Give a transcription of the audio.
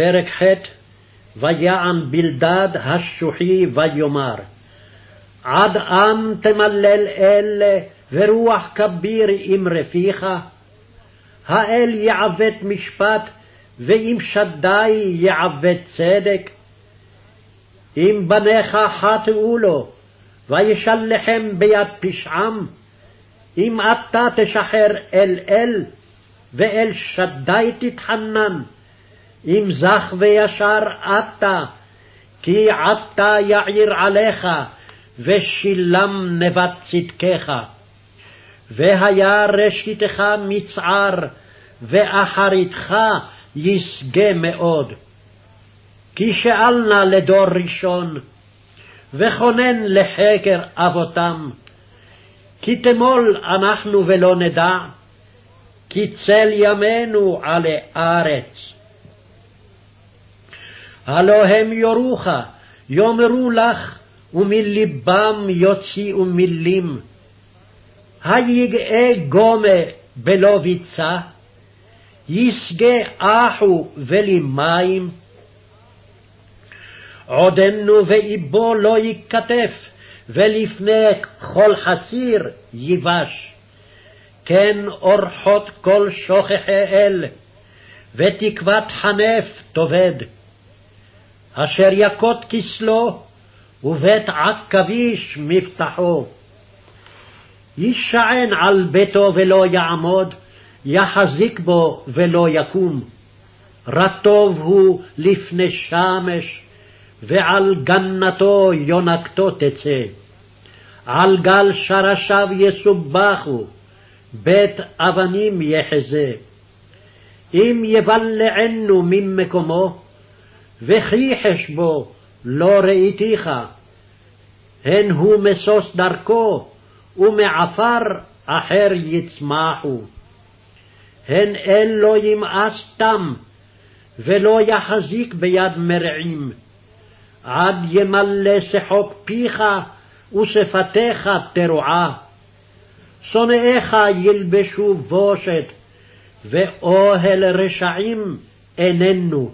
פרק ח' ויען בלדד השוחי ויאמר עד עם תמלל אלה ורוח כביר אמרה פיך? האל יעוות משפט ואם שדי יעוות צדק? אם בניך חטאו לו וישלחם ביד פשעם? אם אתה תשחרר אל אל ואל שדי תתחנן? אם זך וישר אתה, כי עתה יעיר עליך, ושילם נבט צדקך. והיה ראשיתך מצער, ואחריתך ישגה מאוד. כי שאלנה לדור ראשון, וכונן לחקר אבותם. כי תמול אנחנו ולא נדע, כי צל ימינו עלי ארץ. הלא הם יורוך, יאמרו לך, ומלבם יוציאו מילים. היגעה גומה בלא ביצה, ישגה אחו ולי מים. עודנו ואיבו לא ייכתף, ולפני כל חציר ייבש. כן אורחות כל שוכחי אל, ותקוות חנף תאבד. אשר יכות כסלו, ובית עכביש מפתחו. יישען על ביתו ולא יעמוד, יחזיק בו ולא יקום. רטוב הוא לפני שמש, ועל גנתו יונקתו תצא. על גל שרשיו יסובחו, בית אבנים יחזה. אם יבלענו ממקומו, וכי חשבו לא ראיתיך, הן הוא משוש דרכו, ומעפר אחר יצמחו. הן אל לא ימאס תם, ולא יחזיק ביד מרעים, עד ימלא שחוק פיך, ושפתיך תרועה. שונאיך ילבשו בושת, ואוהל רשעים איננו.